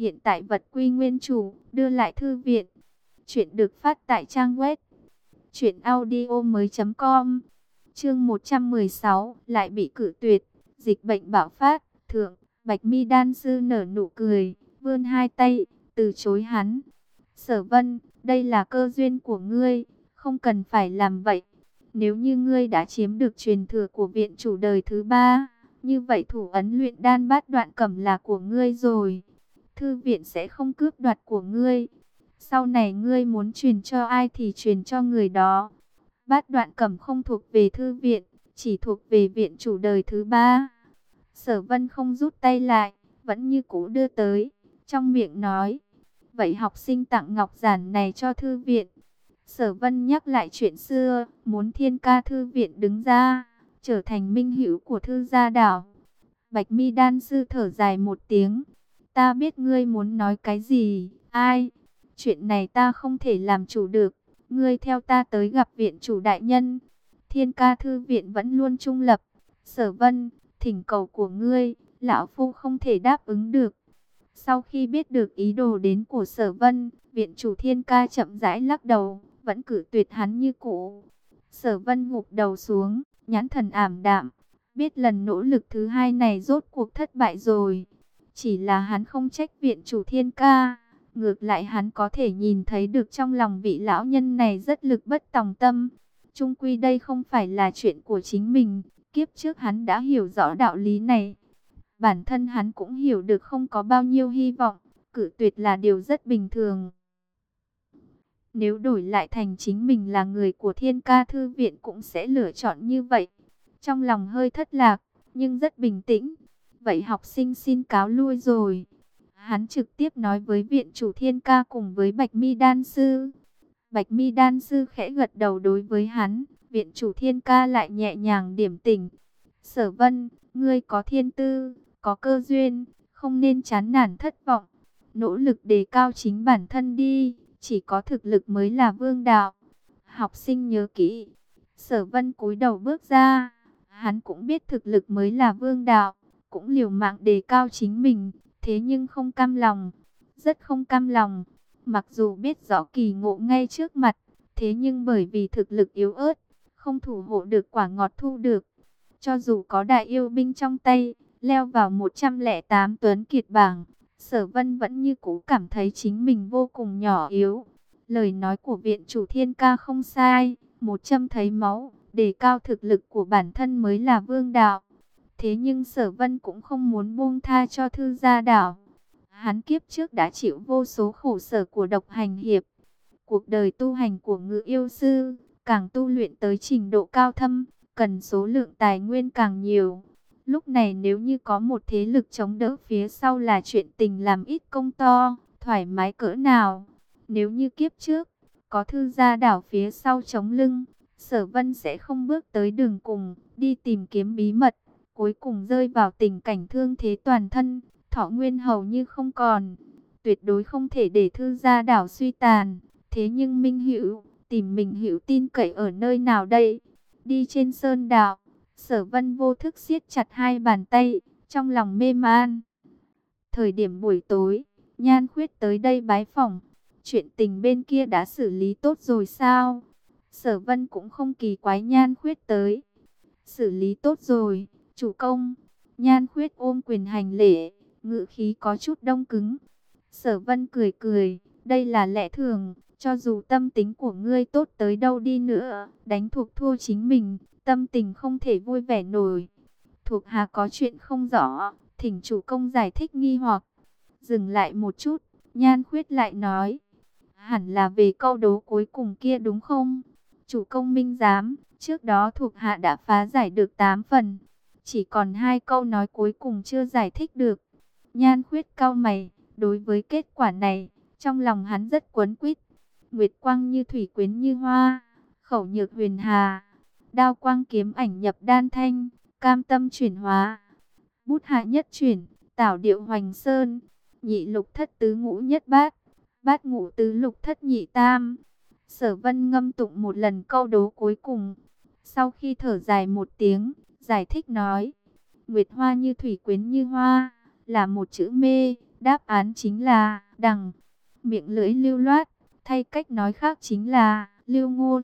Hiện tại vật quy nguyên chủ, đưa lại thư viện. Chuyện được phát tại trang web truyệnaudiomoi.com. Chương 116 lại bị cử tuyệt, dịch bệnh bạo phát, thượng, Bạch Mi đan sư nở nụ cười, vươn hai tay, từ chối hắn. Sở Vân, đây là cơ duyên của ngươi, không cần phải làm vậy. Nếu như ngươi đã chiếm được truyền thừa của viện chủ đời thứ ba, như vậy thủ ấn luyện đan bát đoạn cẩm là của ngươi rồi. Thư viện sẽ không cướp đoạt của ngươi. Sau này ngươi muốn truyền cho ai thì truyền cho người đó. Bát đoạn cẩm không thuộc về thư viện, chỉ thuộc về viện chủ đời thứ ba. Sở vân không rút tay lại, vẫn như cũ đưa tới, trong miệng nói. Vậy học sinh tặng ngọc giản này cho thư viện. Sở vân nhắc lại chuyện xưa, muốn thiên ca thư viện đứng ra, trở thành minh hữu của thư gia đảo. Bạch mi đan sư thở dài một tiếng. Ta biết ngươi muốn nói cái gì, ai? Chuyện này ta không thể làm chủ được. Ngươi theo ta tới gặp viện chủ đại nhân. Thiên ca thư viện vẫn luôn trung lập. Sở vân, thỉnh cầu của ngươi, lão phu không thể đáp ứng được. Sau khi biết được ý đồ đến của sở vân, viện chủ thiên ca chậm rãi lắc đầu, vẫn cử tuyệt hắn như cũ. Sở vân ngục đầu xuống, nhãn thần ảm đạm, biết lần nỗ lực thứ hai này rốt cuộc thất bại rồi. Chỉ là hắn không trách viện chủ thiên ca, ngược lại hắn có thể nhìn thấy được trong lòng vị lão nhân này rất lực bất tòng tâm. Trung quy đây không phải là chuyện của chính mình, kiếp trước hắn đã hiểu rõ đạo lý này. Bản thân hắn cũng hiểu được không có bao nhiêu hy vọng, cử tuyệt là điều rất bình thường. Nếu đổi lại thành chính mình là người của thiên ca thư viện cũng sẽ lựa chọn như vậy. Trong lòng hơi thất lạc, nhưng rất bình tĩnh. Vậy học sinh xin cáo lui rồi. Hắn trực tiếp nói với viện chủ thiên ca cùng với Bạch Mi Đan Sư. Bạch Mi Đan Sư khẽ gật đầu đối với hắn. Viện chủ thiên ca lại nhẹ nhàng điểm tỉnh. Sở vân, ngươi có thiên tư, có cơ duyên, không nên chán nản thất vọng. Nỗ lực đề cao chính bản thân đi, chỉ có thực lực mới là vương đạo. Học sinh nhớ kỹ. Sở vân cúi đầu bước ra. Hắn cũng biết thực lực mới là vương đạo. Cũng liều mạng đề cao chính mình. Thế nhưng không cam lòng. Rất không cam lòng. Mặc dù biết rõ kỳ ngộ ngay trước mặt. Thế nhưng bởi vì thực lực yếu ớt. Không thủ hộ được quả ngọt thu được. Cho dù có đại yêu binh trong tay. Leo vào 108 tuấn kiệt bảng Sở Vân vẫn như cũ cảm thấy chính mình vô cùng nhỏ yếu. Lời nói của viện chủ thiên ca không sai, một châm thấy máu, đề cao thực lực của bản thân mới là vương đạo. Thế nhưng Sở Vân cũng không muốn buông tha cho thư gia đảo. Hắn kiếp trước đã chịu vô số khổ sở của độc hành hiệp. Cuộc đời tu hành của ngự yêu sư, càng tu luyện tới trình độ cao thâm, cần số lượng tài nguyên càng nhiều. Lúc này nếu như có một thế lực chống đỡ phía sau là chuyện tình làm ít công to, thoải mái cỡ nào. Nếu như kiếp trước, có thư gia đảo phía sau chống lưng, sở vân sẽ không bước tới đường cùng, đi tìm kiếm bí mật, cuối cùng rơi vào tình cảnh thương thế toàn thân, thọ nguyên hầu như không còn. Tuyệt đối không thể để thư gia đảo suy tàn, thế nhưng Minh Hữu tìm mình hữu tin cậy ở nơi nào đây? Đi trên sơn đạo, Sở vân vô thức siết chặt hai bàn tay, trong lòng mê man. Thời điểm buổi tối, Nhan Khuyết tới đây bái phỏng. Chuyện tình bên kia đã xử lý tốt rồi sao? Sở vân cũng không kỳ quái Nhan Khuyết tới. Xử lý tốt rồi, chủ công. Nhan Khuyết ôm quyền hành lễ, ngự khí có chút đông cứng. Sở vân cười cười, đây là lẽ thường. Cho dù tâm tính của ngươi tốt tới đâu đi nữa, đánh thuộc thua chính mình, tâm tình không thể vui vẻ nổi. Thuộc hạ có chuyện không rõ, thỉnh chủ công giải thích nghi hoặc. Dừng lại một chút, nhan khuyết lại nói. Hẳn là về câu đố cuối cùng kia đúng không? Chủ công minh giám, trước đó thuộc hạ đã phá giải được 8 phần. Chỉ còn hai câu nói cuối cùng chưa giải thích được. Nhan khuyết cao mày, đối với kết quả này, trong lòng hắn rất quấn quýt. Nguyệt quang như thủy quyến như hoa, khẩu nhược huyền hà Đao quang kiếm ảnh nhập đan thanh, cam tâm chuyển hóa. Bút hạ nhất chuyển, tảo điệu hoành sơn, nhị lục thất tứ ngũ nhất bát, bát ngũ tứ lục thất nhị tam. Sở vân ngâm tụng một lần câu đố cuối cùng. Sau khi thở dài một tiếng, giải thích nói. Nguyệt hoa như thủy quyến như hoa, là một chữ mê, Đáp án chính là đằng. Miệng lưỡi lưu loát, thay cách nói khác chính là lưu ngôn.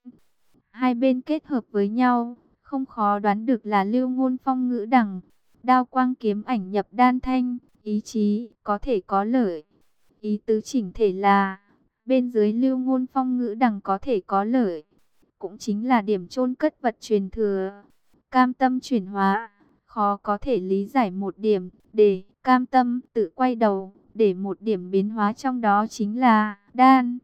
Hai bên kết hợp với nhau, không khó đoán được là lưu ngôn phong ngữ đằng. Đao quang kiếm ảnh nhập đan thanh, ý chí có thể có lợi. Ý tứ chỉnh thể là bên dưới lưu ngôn phong ngữ đằng có thể có lợi. Cũng chính là điểm chôn cất vật truyền thừa. Cam tâm chuyển hóa, khó có thể lý giải một điểm, để cam tâm tự quay đầu, để một điểm biến hóa trong đó chính là đan.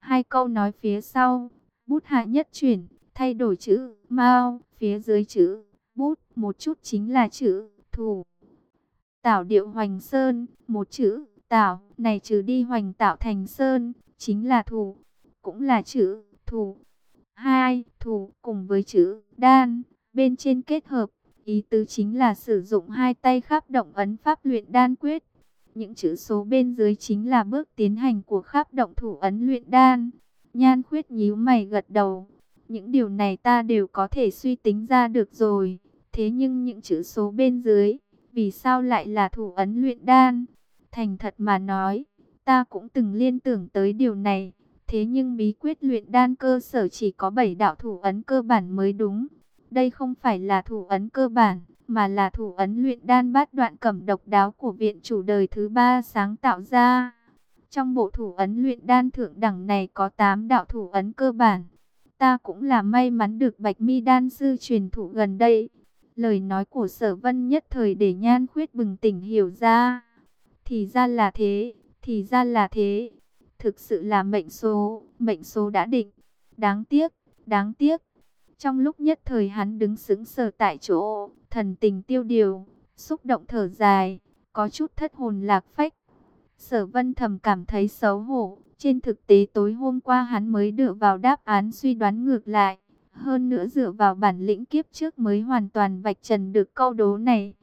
Hai câu nói phía sau, bút hạ nhất chuyển, thay đổi chữ mau, phía dưới chữ bút, một chút chính là chữ thủ. Tảo điệu hoành sơn, một chữ tảo, này trừ đi hoành tạo thành sơn, chính là thủ, cũng là chữ thủ. Hai, thủ cùng với chữ đan, bên trên kết hợp, ý tứ chính là sử dụng hai tay khắp động ấn pháp luyện đan quyết. Những chữ số bên dưới chính là bước tiến hành của khắp động thủ ấn luyện đan. Nhan khuyết nhíu mày gật đầu. Những điều này ta đều có thể suy tính ra được rồi. Thế nhưng những chữ số bên dưới, vì sao lại là thủ ấn luyện đan? Thành thật mà nói, ta cũng từng liên tưởng tới điều này. Thế nhưng bí quyết luyện đan cơ sở chỉ có 7 đạo thủ ấn cơ bản mới đúng. Đây không phải là thủ ấn cơ bản, mà là thủ ấn luyện đan bát đoạn cẩm độc đáo của viện chủ đời thứ ba sáng tạo ra. Trong bộ thủ ấn luyện đan thượng đẳng này có 8 đạo thủ ấn cơ bản. Ta cũng là may mắn được Bạch Mi đan sư truyền thụ gần đây. Lời nói của Sở Vân nhất thời để Nhan Khuyết bừng tỉnh hiểu ra. Thì ra là thế, thì ra là thế. Thực sự là mệnh số, mệnh số đã định. Đáng tiếc, đáng tiếc. Trong lúc nhất thời hắn đứng sững sờ tại chỗ, thần tình tiêu điều, xúc động thở dài, có chút thất hồn lạc phách. Sở vân thầm cảm thấy xấu hổ, trên thực tế tối hôm qua hắn mới dựa vào đáp án suy đoán ngược lại. Hơn nữa dựa vào bản lĩnh kiếp trước mới hoàn toàn vạch trần được câu đố này.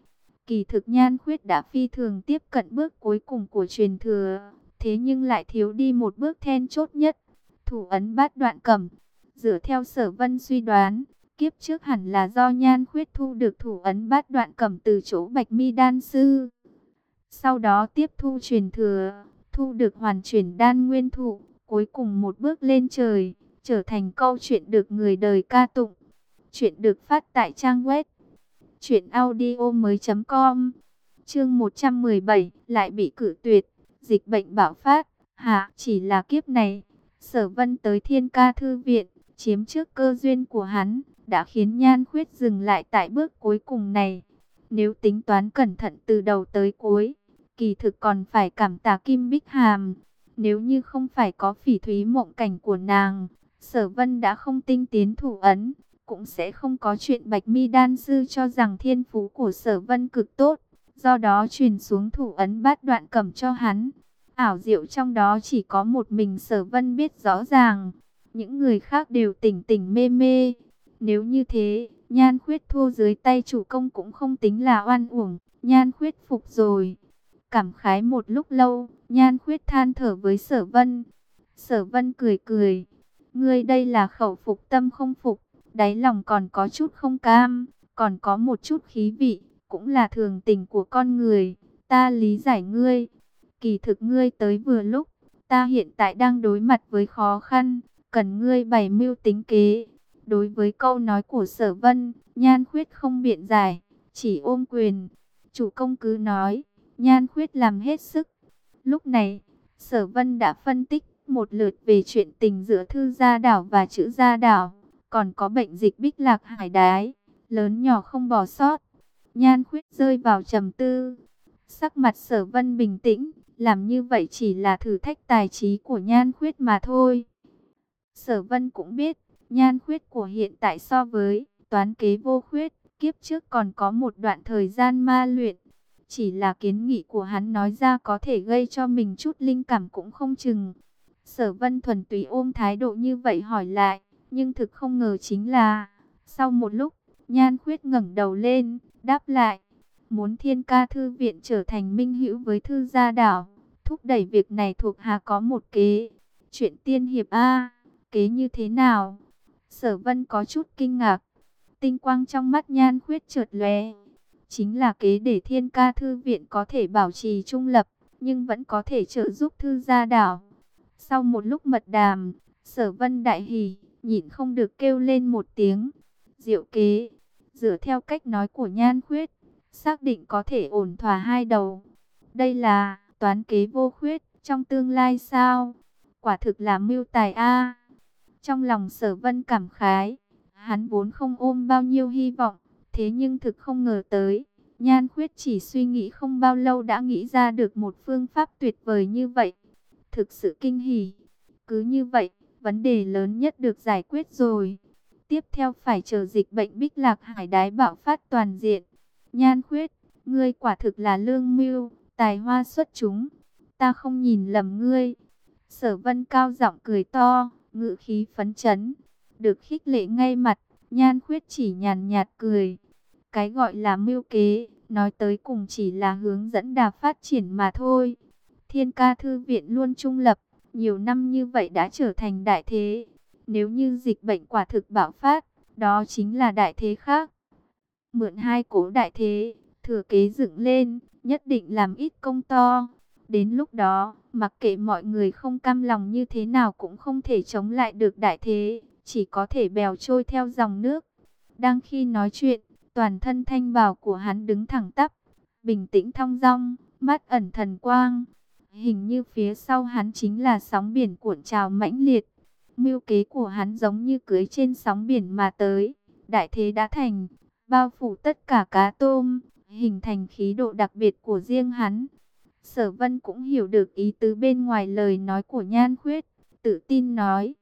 Kỳ thực nhan khuyết đã phi thường tiếp cận bước cuối cùng của truyền thừa, thế nhưng lại thiếu đi một bước then chốt nhất. Thủ ấn bát đoạn cầm, dựa theo sở vân suy đoán, kiếp trước hẳn là do nhan khuyết thu được thủ ấn bát đoạn cầm từ chỗ bạch mi đan sư. Sau đó tiếp thu truyền thừa, thu được hoàn chuyển đan nguyên thụ, cuối cùng một bước lên trời, trở thành câu chuyện được người đời ca tụng. Chuyện được phát tại trang web truyệnaudiomoi.com. Chương 117 lại bị cử tuyệt, dịch bệnh bạo phát, hạ chỉ là kiếp này. Sở Vân tới Thiên Ca thư viện, chiếm trước cơ duyên của hắn, đã khiến Nhan Khuyết dừng lại tại bước cuối cùng này. Nếu tính toán cẩn thận từ đầu tới cuối, kỳ thực còn phải cảm tạ Kim Bích Hàm. Nếu như không phải có phỉ thúy mộng cảnh của nàng, Sở Vân đã không tinh tiến thủ ấn, cũng sẽ không có chuyện Bạch Mi đan sư cho rằng thiên phú của Sở Vân cực tốt, do đó truyền xuống thủ ấn bát đoạn cầm cho hắn. Ảo diệu trong đó chỉ có một mình Sở Vân biết rõ ràng, những người khác đều tỉnh tỉnh mê mê. Nếu như thế, Nhan Khuyết thua dưới tay chủ công cũng không tính là oan uổng, Nhan Khuyết phục rồi. Cảm khái một lúc lâu, Nhan Khuyết than thở với Sở Vân. Sở Vân cười cười, ngươi đây là khẩu phục tâm không phục, đáy lòng còn có chút không cam, còn có một chút khí vị, cũng là thường tình của con người, ta lý giải ngươi. Kỳ thực ngươi tới vừa lúc, ta hiện tại đang đối mặt với khó khăn, cần ngươi bày mưu tính kế. Đối với câu nói của sở vân, nhan khuyết không biện giải, chỉ ôm quyền. Chủ công cứ nói, nhan khuyết làm hết sức. Lúc này, sở vân đã phân tích một lượt về chuyện tình giữa thư gia đảo và chữ gia đảo. Còn có bệnh dịch bích lạc hải đái, lớn nhỏ không bỏ sót. Nhan khuyết rơi vào trầm tư. Sắc mặt sở vân bình tĩnh, làm như vậy chỉ là thử thách tài trí của nhan khuyết mà thôi. Sở vân cũng biết, nhan khuyết của hiện tại so với toán kế vô khuyết, kiếp trước còn có một đoạn thời gian ma luyện. Chỉ là kiến nghị của hắn nói ra có thể gây cho mình chút linh cảm cũng không chừng. Sở vân thuần túy ôm thái độ như vậy hỏi lại, nhưng thực không ngờ chính là, sau một lúc, nhan khuyết ngẩng đầu lên, đáp lại, muốn thiên ca thư viện trở thành minh hữu với thư gia đảo, thúc đẩy việc này thuộc hạ có một kế, chuyện tiên hiệp A kế như thế nào? Sở vân có chút kinh ngạc. Tinh quang trong mắt nhan khuyết trượt lóe. Chính là kế để thiên ca thư viện có thể bảo trì trung lập. nhưng vẫn có thể trợ giúp thư gia đảo. Sau một lúc mật đàm, sở vân đại hỉ, nhịn không được kêu lên một tiếng. Diệu kế, dựa theo cách nói của nhan khuyết, xác định có thể ổn thỏa hai đầu. Đây là toán kế vô khuyết trong tương lai sao? Quả thực là mưu tài a. Trong lòng sở vân cảm khái, hắn vốn không ôm bao nhiêu hy vọng, thế nhưng thực không ngờ tới. Nhan khuyết chỉ suy nghĩ không bao lâu đã nghĩ ra được một phương pháp tuyệt vời như vậy. Thực sự kinh hỉ. Cứ như vậy, vấn đề lớn nhất được giải quyết rồi. Tiếp theo phải chờ dịch bệnh bích lạc hải đái bạo phát toàn diện. Nhan khuyết, ngươi quả thực là lương mưu, tài hoa xuất chúng. Ta không nhìn lầm ngươi. Sở vân cao giọng cười to, ngự khí phấn chấn. Được khích lệ ngay mặt, nhan khuyết chỉ nhàn nhạt cười. Cái gọi là mưu kế, nói tới cùng chỉ là hướng dẫn đà phát triển mà thôi. Thiên ca thư viện luôn trung lập, nhiều năm như vậy đã trở thành đại thế. Nếu như dịch bệnh quả thực bạo phát, đó chính là đại thế khác. Mượn hai cố đại thế, thừa kế dựng lên, nhất định làm ít công to. Đến lúc đó, mặc kệ mọi người không cam lòng như thế nào cũng không thể chống lại được đại thế, chỉ có thể bèo trôi theo dòng nước. Đang khi nói chuyện, toàn thân thanh bào của hắn đứng thẳng tắp, bình tĩnh thong dong, mắt ẩn thần quang. Hình như phía sau hắn chính là sóng biển cuộn trào mãnh liệt. Mưu kế của hắn giống như cưới trên sóng biển mà tới. Đại thế đã thành, bao phủ tất cả cá tôm, hình thành khí độ đặc biệt của riêng hắn. Sở Vân cũng hiểu được ý tứ bên ngoài lời nói của Nhan Khuyết, tự tin nói: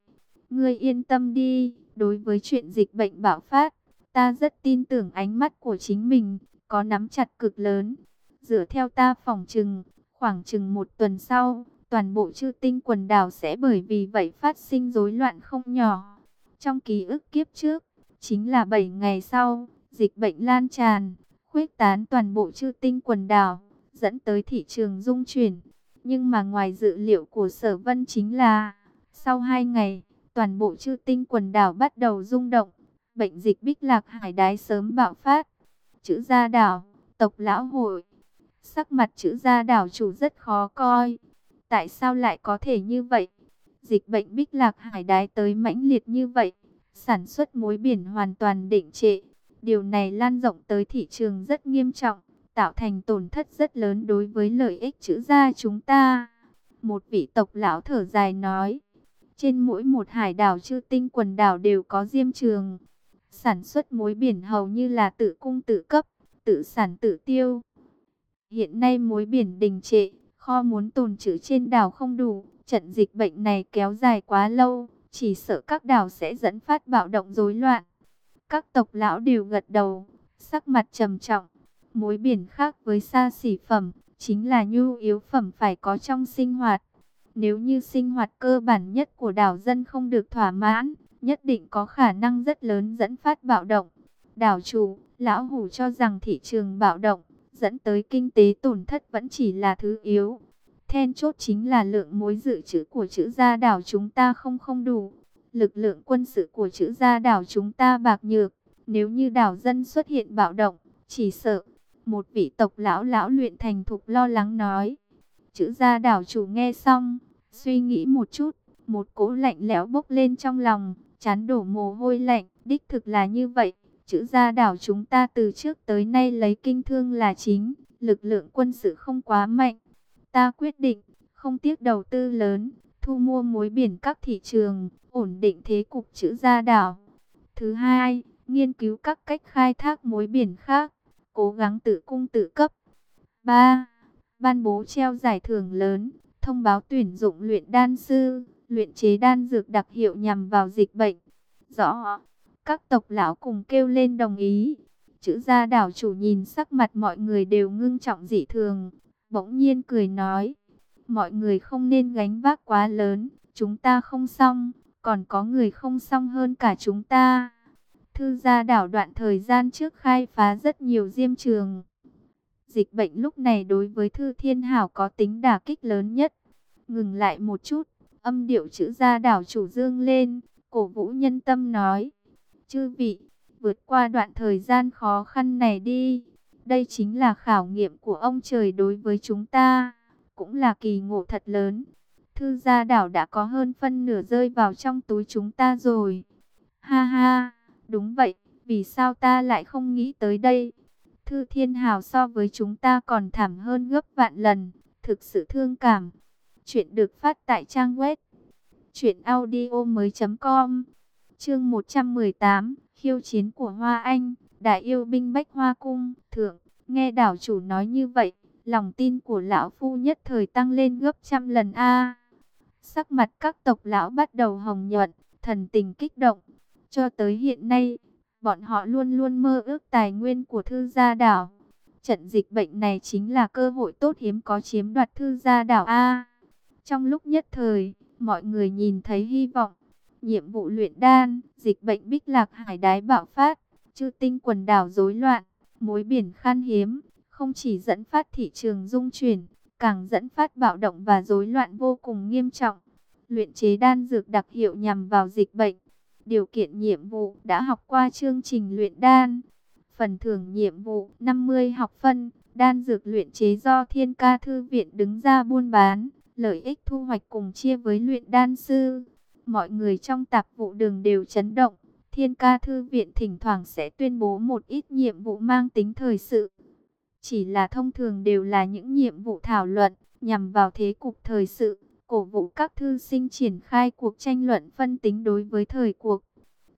"Ngươi yên tâm đi, đối với chuyện dịch bệnh bạo phát, ta rất tin tưởng ánh mắt của chính mình, có nắm chặt cực lớn. Dựa theo ta phòng trừng, khoảng chừng một tuần sau, toàn bộ chư tinh quần đảo sẽ bởi vì vậy phát sinh rối loạn không nhỏ. Trong ký ức kiếp trước, chính là 7 ngày sau, dịch bệnh lan tràn, khuếch tán toàn bộ chư tinh quần đảo, dẫn tới thị trường dung chuyển. Nhưng mà ngoài dự liệu của sở vân chính là, sau 2 ngày, toàn bộ chư tinh quần đảo bắt đầu rung động, bệnh dịch bích lạc hải đái sớm bạo phát. Chữ gia đảo, tộc lão hội, sắc mặt chữ gia đảo chủ rất khó coi. Tại sao lại có thể như vậy? Dịch bệnh bích lạc hải đái tới mãnh liệt như vậy, sản xuất muối biển hoàn toàn định trệ. Điều này lan rộng tới thị trường rất nghiêm trọng, tạo thành tổn thất rất lớn đối với lợi ích chữ gia chúng ta. Một vị tộc lão thở dài nói, trên mỗi một hải đảo chư tinh quần đảo đều có diêm trường. Sản xuất muối biển hầu như là tự cung tự cấp, tự sản tự tiêu. Hiện nay muối biển đình trệ, kho muốn tồn trữ trên đảo không đủ, trận dịch bệnh này kéo dài quá lâu, chỉ sợ các đảo sẽ dẫn phát bạo động rối loạn. Các tộc lão đều gật đầu, sắc mặt trầm trọng. Muối biển khác với xa xỉ phẩm, chính là nhu yếu phẩm phải có trong sinh hoạt. Nếu như sinh hoạt cơ bản nhất của đảo dân không được thỏa mãn, nhất định có khả năng rất lớn dẫn phát bạo động. Đảo chủ, lão hủ cho rằng thị trường bạo động, dẫn tới kinh tế tổn thất vẫn chỉ là thứ yếu. Then chốt chính là lượng mối dự trữ của chữ gia đảo chúng ta không không đủ. Lực lượng quân sự của chữ gia đảo chúng ta bạc nhược. Nếu như đảo dân xuất hiện bạo động, chỉ sợ. Một vị tộc lão lão luyện thành thục lo lắng nói. Chữ gia đảo chủ nghe xong, suy nghĩ một chút, một cỗ lạnh lẽo bốc lên trong lòng, chán đổ mồ hôi lạnh, đích thực là như vậy. Chữ gia đảo chúng ta từ trước tới nay lấy kinh thương là chính, lực lượng quân sự không quá mạnh. Ta quyết định, không tiếc đầu tư lớn, thu mua muối biển các thị trường, ổn định thế cục chữ gia đảo. Thứ hai, nghiên cứu các cách khai thác muối biển khác, cố gắng tự cung tự cấp. 3. Ban bố treo giải thưởng lớn, thông báo tuyển dụng luyện đan sư, luyện chế đan dược đặc hiệu nhằm vào dịch bệnh. Rõ, các tộc lão cùng kêu lên đồng ý. Chữ gia đảo chủ nhìn sắc mặt mọi người đều ngưng trọng dị thường, bỗng nhiên cười nói, mọi người không nên gánh vác quá lớn, chúng ta không xong, còn có người không xong hơn cả chúng ta. Thư gia đảo đoạn thời gian trước khai phá rất nhiều diêm trường. Dịch bệnh lúc này đối với Thư Thiên Hảo có tính đả kích lớn nhất. Ngừng lại một chút, âm điệu chữ gia đảo chủ dương lên, cổ vũ nhân tâm nói. Chư vị, vượt qua đoạn thời gian khó khăn này đi. Đây chính là khảo nghiệm của ông trời đối với chúng ta. cũng là kỳ ngộ thật lớn. Thư gia đảo đã có hơn phân nửa rơi vào trong túi chúng ta rồi. Ha ha, đúng vậy, vì sao ta lại không nghĩ tới đây? Thư Thiên Hào so với chúng ta còn thảm hơn gấp vạn lần, thực sự thương cảm. Chuyện được phát tại trang web truyệnaudiomoi.com. Chương 118, khiêu chiến của Hoa Anh, đại yêu binh Bách Hoa cung, thượng, nghe đảo chủ nói như vậy, lòng tin của lão phu nhất thời tăng lên gấp trăm lần a. Sắc mặt các tộc lão bắt đầu hồng nhuận, thần tình kích động. Cho tới hiện nay, bọn họ luôn luôn mơ ước tài nguyên của thư gia đảo. Trận dịch bệnh này chính là cơ hội tốt hiếm có chiếm đoạt thư gia đảo A. Trong lúc nhất thời, mọi người nhìn thấy hy vọng. Nhiệm vụ luyện đan, dịch bệnh bích lạc hải đái bạo phát, chư tinh quần đảo rối loạn, mối biển khan hiếm, không chỉ dẫn phát thị trường dung chuyển, càng dẫn phát bạo động và rối loạn vô cùng nghiêm trọng. Luyện chế đan dược đặc hiệu nhằm vào dịch bệnh. Điều kiện nhiệm vụ đã học qua chương trình luyện đan. Phần thưởng nhiệm vụ 50 học phân, đan dược luyện chế do Thiên Ca Thư Viện đứng ra buôn bán, lợi ích thu hoạch cùng chia với luyện đan sư. Mọi người trong tạp vụ đường đều chấn động. Thiên Ca Thư Viện thỉnh thoảng sẽ tuyên bố một ít nhiệm vụ mang tính thời sự. Chỉ là thông thường đều là những nhiệm vụ thảo luận, nhằm vào thế cục thời sự, cổ vũ các thư sinh triển khai cuộc tranh luận phân tính đối với thời cuộc.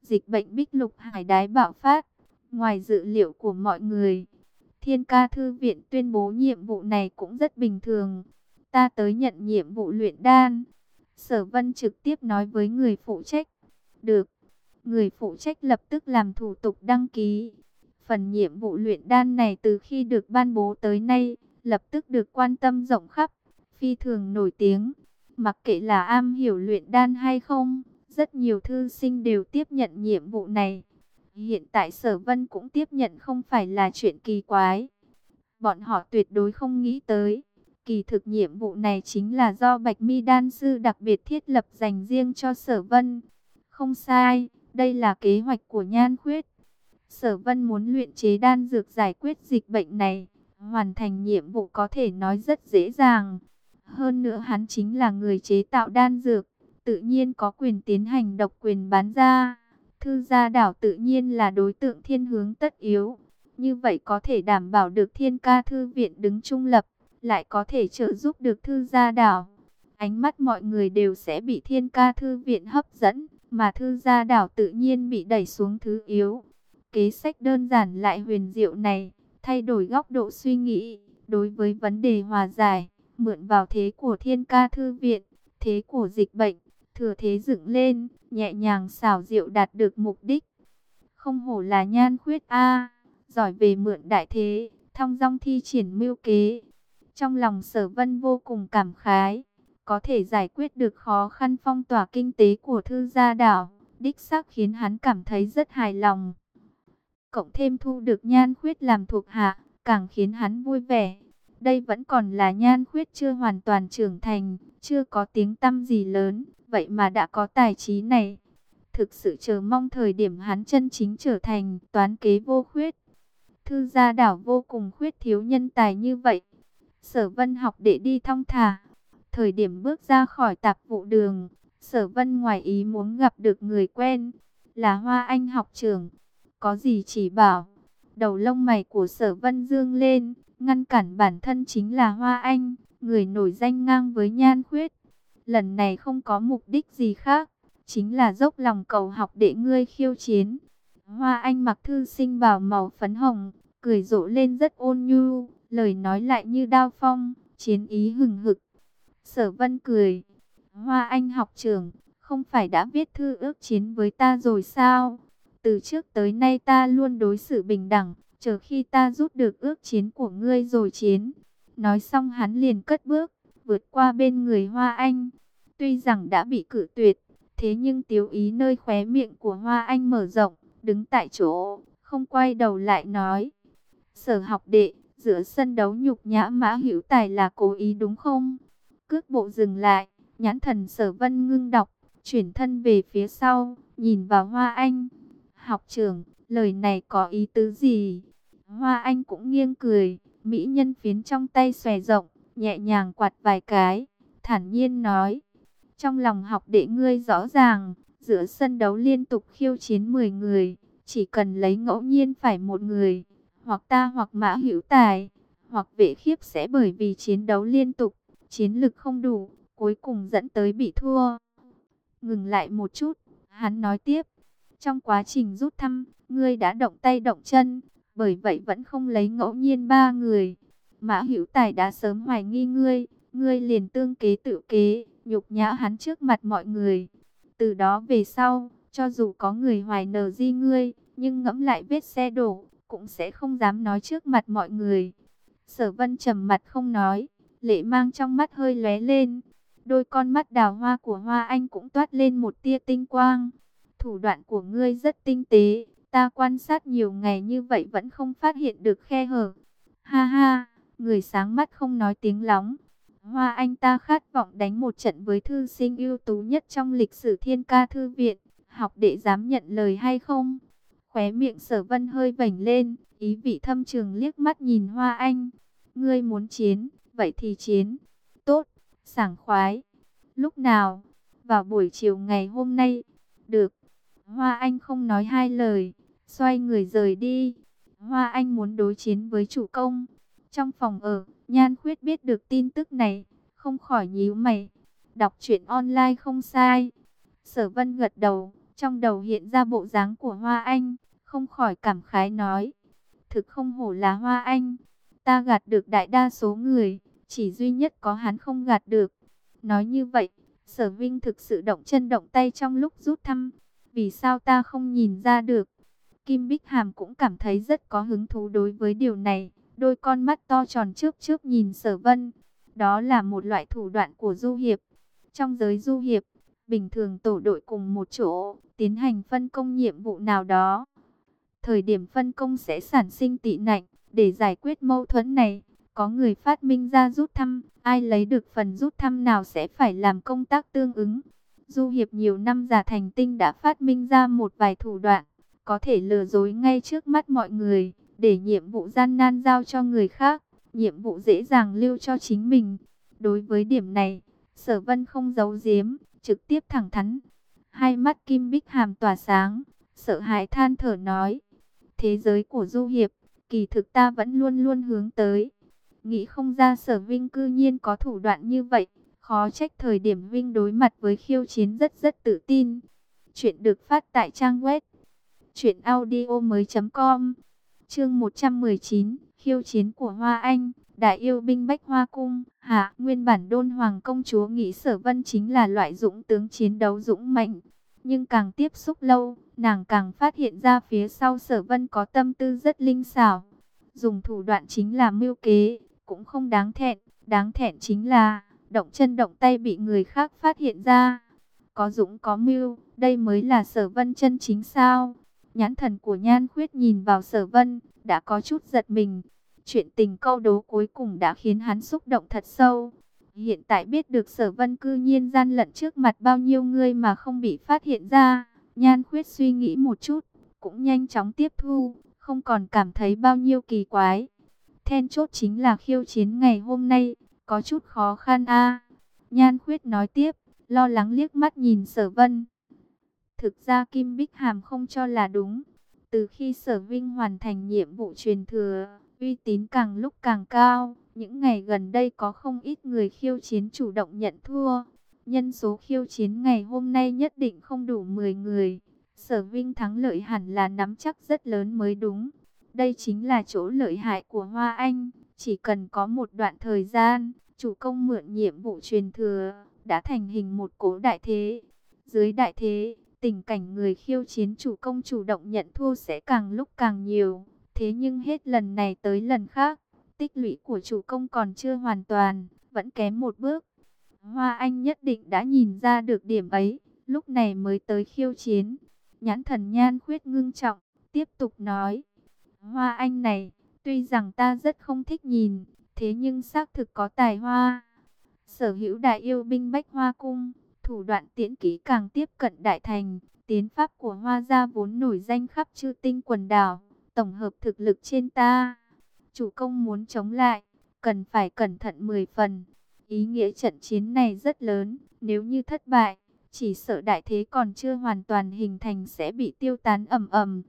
Dịch bệnh bích lục hải đái bạo phát, ngoài dự liệu của mọi người. Thiên ca thư viện tuyên bố nhiệm vụ này cũng rất bình thường. Ta tới nhận nhiệm vụ luyện đan. Sở vân trực tiếp nói với người phụ trách. Được. Người phụ trách lập tức làm thủ tục đăng ký. Phần nhiệm vụ luyện đan này từ khi được ban bố tới nay, lập tức được quan tâm rộng khắp, phi thường nổi tiếng. Mặc kệ là am hiểu luyện đan hay không, rất nhiều thư sinh đều tiếp nhận nhiệm vụ này. Hiện tại Sở Vân cũng tiếp nhận không phải là chuyện kỳ quái. Bọn họ tuyệt đối không nghĩ tới. Kỳ thực nhiệm vụ này chính là do Bạch Mi Đan Sư đặc biệt thiết lập dành riêng cho Sở Vân. Không sai, đây là kế hoạch của Nhan Khuyết. Sở Vân muốn luyện chế đan dược giải quyết dịch bệnh này, hoàn thành nhiệm vụ có thể nói rất dễ dàng. Hơn nữa hắn chính là người chế tạo đan dược, tự nhiên có quyền tiến hành độc quyền bán ra. Thư gia đảo tự nhiên là đối tượng thiên hướng tất yếu. Như vậy có thể đảm bảo được thiên ca thư viện đứng trung lập, lại có thể trợ giúp được thư gia đảo. Ánh mắt mọi người đều sẽ bị thiên ca thư viện hấp dẫn, mà thư gia đảo tự nhiên bị đẩy xuống thứ yếu. Kế sách đơn giản lại huyền diệu này, thay đổi góc độ suy nghĩ, đối với vấn đề hòa giải, mượn vào thế của thiên ca thư viện, thế của dịch bệnh, thừa thế dựng lên, nhẹ nhàng xảo diệu đạt được mục đích. Không hổ là nhan khuyết A, giỏi về mượn đại thế, thong dong thi triển mưu kế. Trong lòng sở vân vô cùng cảm khái, có thể giải quyết được khó khăn phong tỏa kinh tế của thư gia đảo, đích xác khiến hắn cảm thấy rất hài lòng. Cộng thêm thu được nhan khuyết làm thuộc hạ, càng khiến hắn vui vẻ. Đây vẫn còn là nhan khuyết chưa hoàn toàn trưởng thành, chưa có tiếng tăm gì lớn, vậy mà đã có tài trí này. Thực sự chờ mong thời điểm hắn chân chính trở thành toán kế vô khuyết. Thư gia đảo vô cùng khuyết thiếu nhân tài như vậy. Sở vân học để đi thong thả. Thời điểm bước ra khỏi tạp vụ đường, sở vân ngoài ý muốn gặp được người quen, là Hoa Anh học trưởng. Có gì chỉ bảo, đầu lông mày của sở vân dương lên, ngăn cản bản thân chính là Hoa Anh, người nổi danh ngang với nhan khuyết. Lần này không có mục đích gì khác, chính là dốc lòng cầu học để ngươi khiêu chiến. Hoa Anh mặc thư sinh bào màu phấn hồng, cười rộ lên rất ôn nhu, lời nói lại như đao phong, chiến ý hừng hực. Sở Vân cười, Hoa Anh học trưởng, không phải đã viết thư ước chiến với ta rồi sao? Từ trước tới nay ta luôn đối xử bình đẳng, chờ khi ta rút được ước chiến của ngươi rồi chiến. Nói xong hắn liền cất bước, vượt qua bên người Hoa Anh. Tuy rằng đã bị cử tuyệt, thế nhưng tiếu ý nơi khóe miệng của Hoa Anh mở rộng, đứng tại chỗ, không quay đầu lại nói. Sở học đệ, giữa sân đấu nhục nhã mã hữu tài là cố ý đúng không? Cước bộ dừng lại, nhãn thần sở vân ngưng đọc, chuyển thân về phía sau, nhìn vào Hoa Anh. Học trưởng, lời này có ý tứ gì? Hoa Anh cũng nghiêng cười, mỹ nhân phiến trong tay xòe rộng, nhẹ nhàng quạt vài cái, thản nhiên nói. Trong lòng học đệ ngươi rõ ràng, giữa sân đấu liên tục khiêu chiến 10 người, chỉ cần lấy ngẫu nhiên phải một người, hoặc ta hoặc mã hữu tài, hoặc vệ khiếp sẽ bởi vì chiến đấu liên tục, chiến lực không đủ, cuối cùng dẫn tới bị thua. Ngừng lại một chút, hắn nói tiếp, trong quá trình rút thăm, ngươi đã động tay động chân, bởi vậy vẫn không lấy ngẫu nhiên ba người. Mã Hữu Tài đã sớm hoài nghi ngươi, ngươi liền tương kế tự kế, nhục nhã hắn trước mặt mọi người. Từ đó về sau, cho dù có người hoài nờ di ngươi, nhưng ngẫm lại vết xe đổ, cũng sẽ không dám nói trước mặt mọi người. Sở Vân trầm mặt không nói, lệ mang trong mắt hơi lóe lên. Đôi con mắt đào hoa của Hoa Anh cũng toát lên một tia tinh quang. Thủ đoạn của ngươi rất tinh tế, ta quan sát nhiều ngày như vậy vẫn không phát hiện được khe hở. Ha ha, người sáng mắt không nói tiếng lóng. Hoa Anh ta khát vọng đánh một trận với thư sinh ưu tú nhất trong lịch sử thiên ca thư viện. Học đệ dám nhận lời hay không? Khóe miệng sở vân hơi vảnh lên, ý vị thâm trường liếc mắt nhìn Hoa Anh. Ngươi muốn chiến, vậy thì chiến. Tốt, sảng khoái. Lúc nào? Vào buổi chiều ngày hôm nay. Được. Hoa Anh không nói hai lời, xoay người rời đi. Hoa Anh muốn đối chiến với chủ công. Trong phòng ở, Nhan Khuyết biết được tin tức này, không khỏi nhíu mày. Đọc truyện online không sai. Sở Vân gật đầu, trong đầu hiện ra bộ dáng của Hoa Anh, không khỏi cảm khái nói. Thực không hổ là Hoa Anh, ta gạt được đại đa số người, chỉ duy nhất có hắn không gạt được. Nói như vậy, Sở Vinh thực sự động chân động tay trong lúc rút thăm. Vì sao ta không nhìn ra được? Kim Bích Hàm cũng cảm thấy rất có hứng thú đối với điều này. Đôi con mắt to tròn trước trước nhìn sở vân. Đó là một loại thủ đoạn của du hiệp. Trong giới du hiệp, bình thường tổ đội cùng một chỗ, tiến hành phân công nhiệm vụ nào đó. Thời điểm phân công sẽ sản sinh tị nạnh, để giải quyết mâu thuẫn này. Có người phát minh ra rút thăm, ai lấy được phần rút thăm nào sẽ phải làm công tác tương ứng. Du Hiệp nhiều năm giả thành tinh đã phát minh ra một vài thủ đoạn, có thể lừa dối ngay trước mắt mọi người, để nhiệm vụ gian nan giao cho người khác, nhiệm vụ dễ dàng lưu cho chính mình. Đối với điểm này, Sở Vân không giấu giếm, trực tiếp thẳng thắn. Hai mắt Kim Bích Hàm tỏa sáng, sợ hãi than thở nói: "Thế giới của du hiệp, kỳ thực ta vẫn luôn luôn hướng tới." Nghĩ không ra Sở Vinh cư nhiên có thủ đoạn như vậy. Khó trách thời điểm Vinh đối mặt với khiêu chiến rất rất tự tin. Chuyện được phát tại trang web truyệnaudiomoi.com. Chương 119, khiêu chiến của Hoa Anh, đại yêu binh Bách Hoa cung. Hạ, nguyên bản Đôn Hoàng công chúa nghĩ Sở Vân chính là loại dũng tướng chiến đấu dũng mạnh, nhưng càng tiếp xúc lâu, nàng càng phát hiện ra phía sau Sở Vân có tâm tư rất linh xảo. Dùng thủ đoạn chính là mưu kế, cũng không đáng thẹn, đáng thẹn chính là động chân động tay bị người khác phát hiện ra. Có dũng có mưu, đây mới là sở vân chân chính sao. Nhãn thần của nhan khuyết nhìn vào sở vân, đã có chút giật mình. Chuyện tình câu đố cuối cùng đã khiến hắn xúc động thật sâu. Hiện tại biết được sở vân cư nhiên gian lận trước mặt bao nhiêu người mà không bị phát hiện ra. Nhan khuyết suy nghĩ một chút, cũng nhanh chóng tiếp thu, không còn cảm thấy bao nhiêu kỳ quái. Then chốt chính là khiêu chiến ngày hôm nay, có chút khó khăn a Nhan khuyết nói tiếp, lo lắng liếc mắt nhìn sở vân. Thực ra Kim Bích Hàm không cho là đúng. Từ khi sở vinh hoàn thành nhiệm vụ truyền thừa, uy tín càng lúc càng cao. Những ngày gần đây có không ít người khiêu chiến chủ động nhận thua. Nhân số khiêu chiến ngày hôm nay nhất định không đủ 10 người. Sở Vinh thắng lợi hẳn là nắm chắc rất lớn mới đúng. Đây chính là chỗ lợi hại của Hoa Anh. Chỉ cần có một đoạn thời gian, chủ công mượn nhiệm vụ truyền thừa, đã thành hình một cố đại thế. Dưới đại thế, tình cảnh người khiêu chiến chủ công chủ động nhận thua sẽ càng lúc càng nhiều. Thế nhưng hết lần này tới lần khác, tích lũy của chủ công còn chưa hoàn toàn, vẫn kém một bước. Hoa Anh nhất định đã nhìn ra được điểm ấy, lúc này mới tới khiêu chiến. Nhãn thần nhan khuyết ngưng trọng, tiếp tục nói. Hoa Anh này, Tuy rằng ta rất không thích nhìn, thế nhưng xác thực có tài hoa. Sở hữu đại yêu binh bách hoa cung, thủ đoạn tiễn kỹ càng tiếp cận đại thành, tiến pháp của hoa gia vốn nổi danh khắp chư tinh quần đảo, tổng hợp thực lực trên ta. Chủ công muốn chống lại, cần phải cẩn thận 10 phần. Ý nghĩa trận chiến này rất lớn, nếu như thất bại, chỉ sợ đại thế còn chưa hoàn toàn hình thành sẽ bị tiêu tán ầm ầm.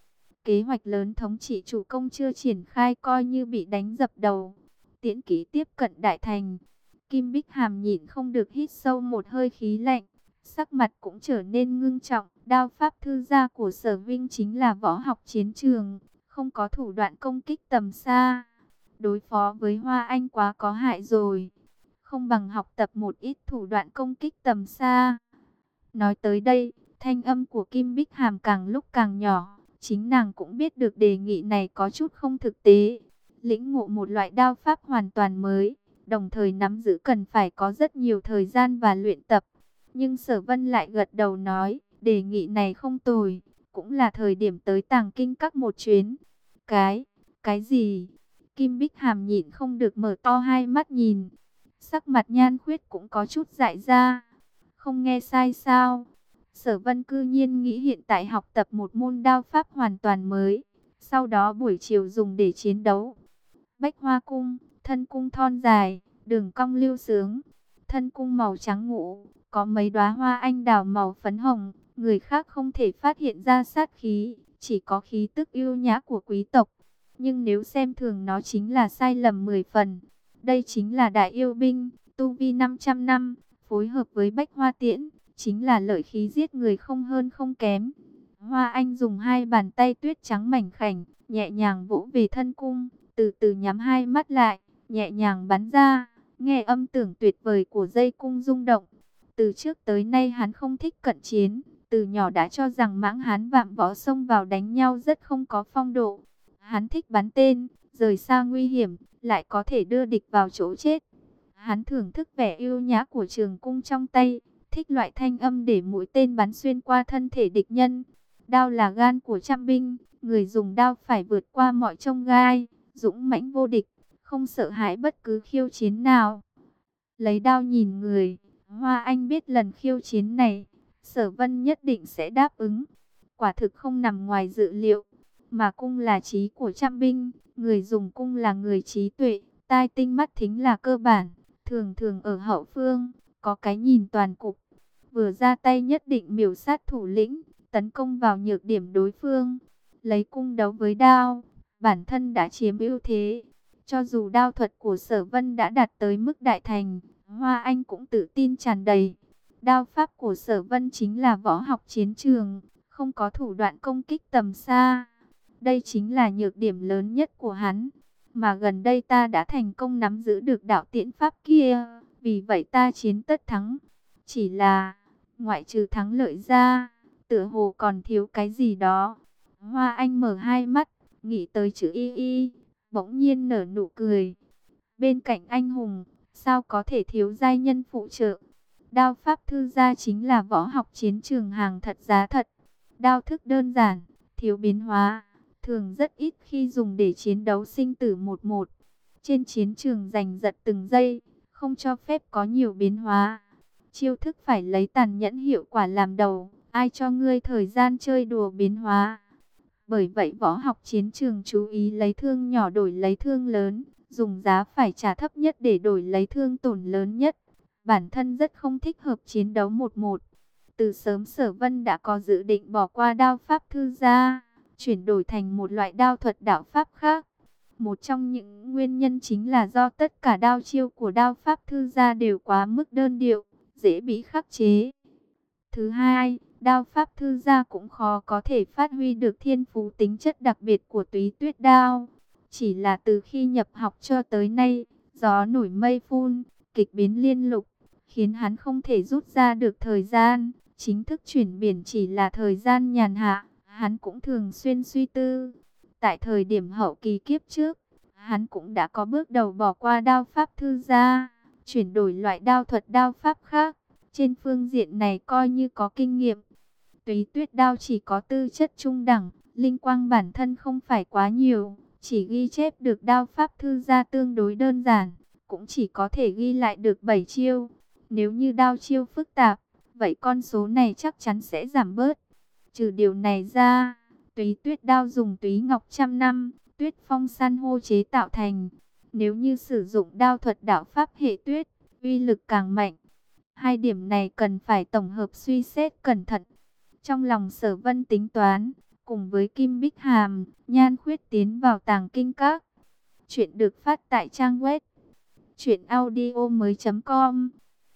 Kế hoạch lớn thống trị chủ công chưa triển khai coi như bị đánh dập đầu. Tiễn ký tiếp cận đại thành. Kim Bích Hàm nhịn không được hít sâu một hơi khí lạnh. Sắc mặt cũng trở nên ngưng trọng. Đao pháp thư gia của sở vinh chính là võ học chiến trường. Không có thủ đoạn công kích tầm xa. Đối phó với Hoa Anh quá có hại rồi. Không bằng học tập một ít thủ đoạn công kích tầm xa. Nói tới đây, thanh âm của Kim Bích Hàm càng lúc càng nhỏ. Chính nàng cũng biết được đề nghị này có chút không thực tế. Lĩnh ngộ một loại đao pháp hoàn toàn mới, đồng thời nắm giữ cần phải có rất nhiều thời gian và luyện tập. Nhưng sở vân lại gật đầu nói, đề nghị này không tồi, cũng là thời điểm tới tàng kinh các một chuyến. Cái, cái gì? Kim Bích Hàm nhịn không được mở to hai mắt nhìn. Sắc mặt nhan khuyết cũng có chút dại ra. Không nghe sai sao? Sở vân cư nhiên nghĩ hiện tại học tập một môn đao pháp hoàn toàn mới. Sau đó buổi chiều dùng để chiến đấu. Bách hoa cung, thân cung thon dài, đường cong lưu sướng. Thân cung màu trắng ngũ, có mấy đóa hoa anh đào màu phấn hồng. Người khác không thể phát hiện ra sát khí, chỉ có khí tức yêu nhã của quý tộc. Nhưng nếu xem thường nó chính là sai lầm 10 phần. Đây chính là đại yêu binh, tu vi 500 năm, phối hợp với bách hoa tiễn chính là lợi khí giết người không hơn không kém. Hoa Anh dùng hai bàn tay tuyết trắng mảnh khảnh, nhẹ nhàng vỗ về thân cung, từ từ nhắm hai mắt lại, nhẹ nhàng bắn ra, nghe âm tưởng tuyệt vời của dây cung rung động. Từ trước tới nay hắn không thích cận chiến, từ nhỏ đã cho rằng mãng hắn vạm võ xông vào đánh nhau rất không có phong độ. Hắn thích bắn tên, rời xa nguy hiểm, lại có thể đưa địch vào chỗ chết. Hắn thưởng thức vẻ yêu nhã của trường cung trong tay, thích loại thanh âm để mũi tên bắn xuyên qua thân thể địch nhân. Đao là gan của trăm binh, người dùng đao phải vượt qua mọi trông gai, dũng mãnh vô địch, không sợ hãi bất cứ khiêu chiến nào. Lấy đao nhìn người, Hoa Anh biết lần khiêu chiến này, Sở Vân nhất định sẽ đáp ứng. Quả thực không nằm ngoài dự liệu, mà cung là trí của trăm binh, người dùng cung là người trí tuệ, tai tinh mắt thính là cơ bản, thường thường ở hậu phương có cái nhìn toàn cục. Vừa ra tay nhất định miểu sát thủ lĩnh, tấn công vào nhược điểm đối phương, lấy cung đấu với đao, bản thân đã chiếm ưu thế. Cho dù đao thuật của sở vân đã đạt tới mức đại thành, Hoa Anh cũng tự tin tràn đầy. Đao pháp của sở vân chính là võ học chiến trường, không có thủ đoạn công kích tầm xa. Đây chính là nhược điểm lớn nhất của hắn, mà gần đây ta đã thành công nắm giữ được đạo tiễn pháp kia. Vì vậy ta chiến tất thắng. Chỉ là, ngoại trừ thắng lợi ra, tựa hồ còn thiếu cái gì đó. Hoa Anh mở hai mắt, nghĩ tới chữ y y, bỗng nhiên nở nụ cười. Bên cạnh anh hùng, sao có thể thiếu giai nhân phụ trợ? Đao pháp thư gia chính là võ học chiến trường hàng thật giá thật. Đao thức đơn giản, thiếu biến hóa, thường rất ít khi dùng để chiến đấu sinh tử một một. Trên chiến trường giành giật từng giây, không cho phép có nhiều biến hóa. Chiêu thức phải lấy tàn nhẫn hiệu quả làm đầu, ai cho ngươi thời gian chơi đùa biến hóa. Bởi vậy võ học chiến trường chú ý lấy thương nhỏ đổi lấy thương lớn, dùng giá phải trả thấp nhất để đổi lấy thương tổn lớn nhất. Bản thân rất không thích hợp chiến đấu một một. Từ sớm sở vân đã có dự định bỏ qua đao pháp thư gia, chuyển đổi thành một loại đao thuật đạo pháp khác. Một trong những nguyên nhân chính là do tất cả đao chiêu của đao pháp thư gia đều quá mức đơn điệu, dễ bị khắc chế. Thứ hai, đao pháp thư gia cũng khó có thể phát huy được thiên phú tính chất đặc biệt của túy tuyết đao. Chỉ là từ khi nhập học cho tới nay, gió nổi mây phun, kịch biến liên lục, khiến hắn không thể rút ra được thời gian. Chính thức chuyển biển chỉ là thời gian nhàn hạ, hắn cũng thường xuyên suy tư. Tại thời điểm hậu kỳ kiếp trước, hắn cũng đã có bước đầu bỏ qua đao pháp thư gia, chuyển đổi loại đao thuật đao pháp khác. Trên phương diện này coi như có kinh nghiệm. Túy tuyết đao chỉ có tư chất trung đẳng, linh quang bản thân không phải quá nhiều, chỉ ghi chép được đao pháp thư gia tương đối đơn giản, cũng chỉ có thể ghi lại được 7 chiêu. Nếu như đao chiêu phức tạp, vậy con số này chắc chắn sẽ giảm bớt. Trừ điều này ra, túy tuyết đao dùng túy ngọc trăm năm, tuyết phong san hô chế tạo thành. Nếu như sử dụng đao thuật đạo pháp hệ tuyết, uy lực càng mạnh. Hai điểm này cần phải tổng hợp suy xét cẩn thận. Trong lòng sở vân tính toán, cùng với Kim Bích Hàm, Nhan Khuyết tiến vào tàng kinh các. Chuyện được phát tại trang web truyệnaudiomoi.com.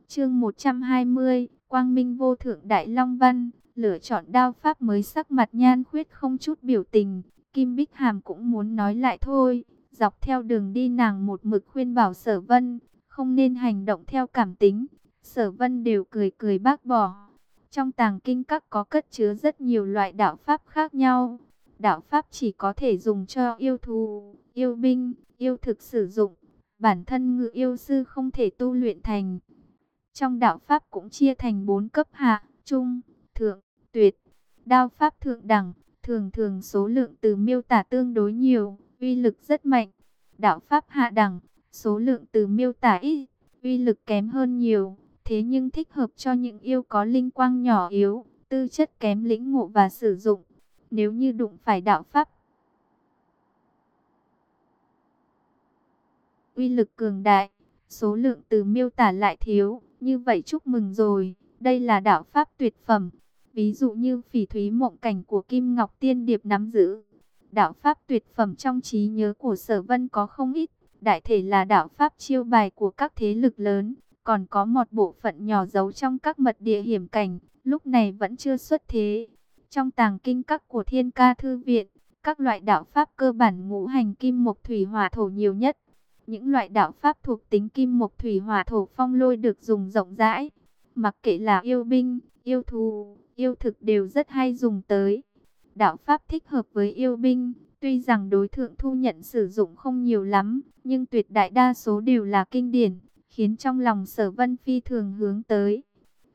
Chương 120, Quang Minh vô thượng đại long văn, lựa chọn đao pháp mới sắc mặt Nhan Khuyết không chút biểu tình, Kim Bích Hàm cũng muốn nói lại thôi, dọc theo đường đi nàng một mực khuyên bảo Sở Vân, không nên hành động theo cảm tính. Sở Vân đều cười cười bác bỏ. Trong tàng kinh các có cất chứa rất nhiều loại đạo pháp khác nhau. Đạo pháp chỉ có thể dùng cho yêu thù, yêu binh, yêu thực sử dụng. Bản thân ngự yêu sư không thể tu luyện thành. Trong đạo pháp cũng chia thành bốn cấp hạ, trung, thượng, tuyệt. Đao pháp thượng đẳng, thường thường số lượng từ miêu tả tương đối nhiều, uy lực rất mạnh. Đạo pháp hạ đẳng, số lượng từ miêu tả ít, uy lực kém hơn nhiều thế nhưng thích hợp cho những yêu có linh quang nhỏ yếu, tư chất kém lĩnh ngộ và sử dụng. Nếu như đụng phải đạo pháp, uy lực cường đại, số lượng từ miêu tả lại thiếu, như vậy chúc mừng rồi, đây là đạo pháp tuyệt phẩm. Ví dụ như phỉ thúy mộng cảnh của Kim Ngọc Tiên Điệp nắm giữ. Đạo pháp tuyệt phẩm trong trí nhớ của sở vân có không ít, đại thể là đạo pháp chiêu bài của các thế lực lớn, còn có một bộ phận nhỏ giấu trong các mật địa hiểm cảnh, lúc này vẫn chưa xuất thế. Trong tàng kinh các của thiên ca thư viện, các loại đạo pháp cơ bản ngũ hành kim mộc thủy hỏa thổ nhiều nhất. Những loại đạo pháp thuộc tính kim mộc thủy hỏa thổ phong lôi được dùng rộng rãi. Mặc kệ là yêu binh, yêu thù, yêu thực đều rất hay dùng tới. Đạo pháp thích hợp với yêu binh, tuy rằng đối tượng thu nhận sử dụng không nhiều lắm, nhưng tuyệt đại đa số đều là kinh điển, khiến trong lòng sở vân phi thường hướng tới.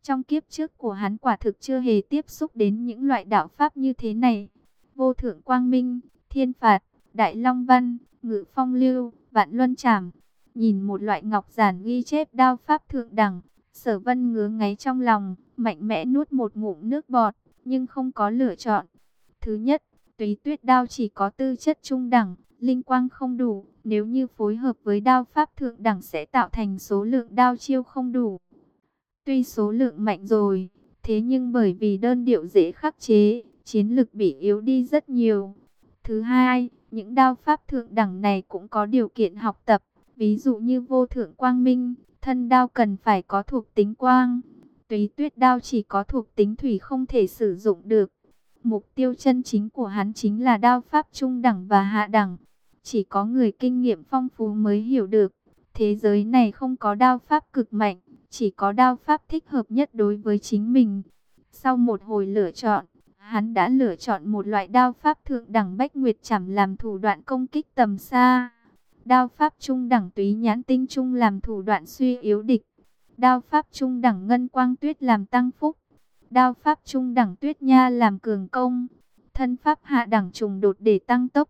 Trong kiếp trước của hắn quả thực chưa hề tiếp xúc đến những loại đạo pháp như thế này. Vô thượng quang minh, thiên phạt, đại long văn, ngự phong lưu, vạn luân trảm. Nhìn một loại ngọc giản ghi chép đao pháp thượng đẳng, sở vân ngứa ngáy trong lòng, mạnh mẽ nuốt một ngụm nước bọt, nhưng không có lựa chọn. Thứ nhất, túy tuyết đao chỉ có tư chất trung đẳng, linh quang không đủ, nếu như phối hợp với đao pháp thượng đẳng sẽ tạo thành số lượng đao chiêu không đủ. Tuy số lượng mạnh rồi, thế nhưng bởi vì đơn điệu dễ khắc chế, chiến lực bị yếu đi rất nhiều. Thứ hai, những đao pháp thượng đẳng này cũng có điều kiện học tập, ví dụ như vô thượng quang minh, thân đao cần phải có thuộc tính quang. Túy tuyết đao chỉ có thuộc tính thủy không thể sử dụng được. Mục tiêu chân chính của hắn chính là đao pháp trung đẳng và hạ đẳng. Chỉ có người kinh nghiệm phong phú mới hiểu được, thế giới này không có đao pháp cực mạnh, chỉ có đao pháp thích hợp nhất đối với chính mình. Sau một hồi lựa chọn, hắn đã lựa chọn một loại đao pháp thượng đẳng bách nguyệt chảm làm thủ đoạn công kích tầm xa. Đao pháp trung đẳng túy nhãn tinh trung làm thủ đoạn suy yếu địch. Đao pháp trung đẳng ngân quang tuyết làm tăng phúc. Đao pháp trung đẳng tuyết nha làm cường công. Thân pháp hạ đẳng trùng đột để tăng tốc.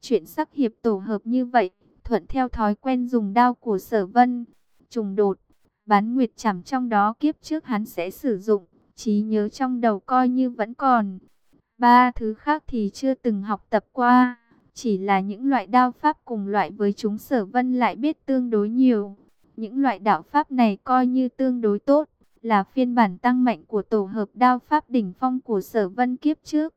Chuyện sắc hiệp tổ hợp như vậy, thuận theo thói quen dùng đao của sở vân. Trùng đột, bán nguyệt chảm trong đó kiếp trước hắn sẽ sử dụng, trí nhớ trong đầu coi như vẫn còn. Ba thứ khác thì chưa từng học tập qua, chỉ là những loại đao pháp cùng loại với chúng sở vân lại biết tương đối nhiều. Những loại đạo pháp này coi như tương đối tốt, là phiên bản tăng mạnh của tổ hợp đao pháp đỉnh phong của sở vân kiếp trước.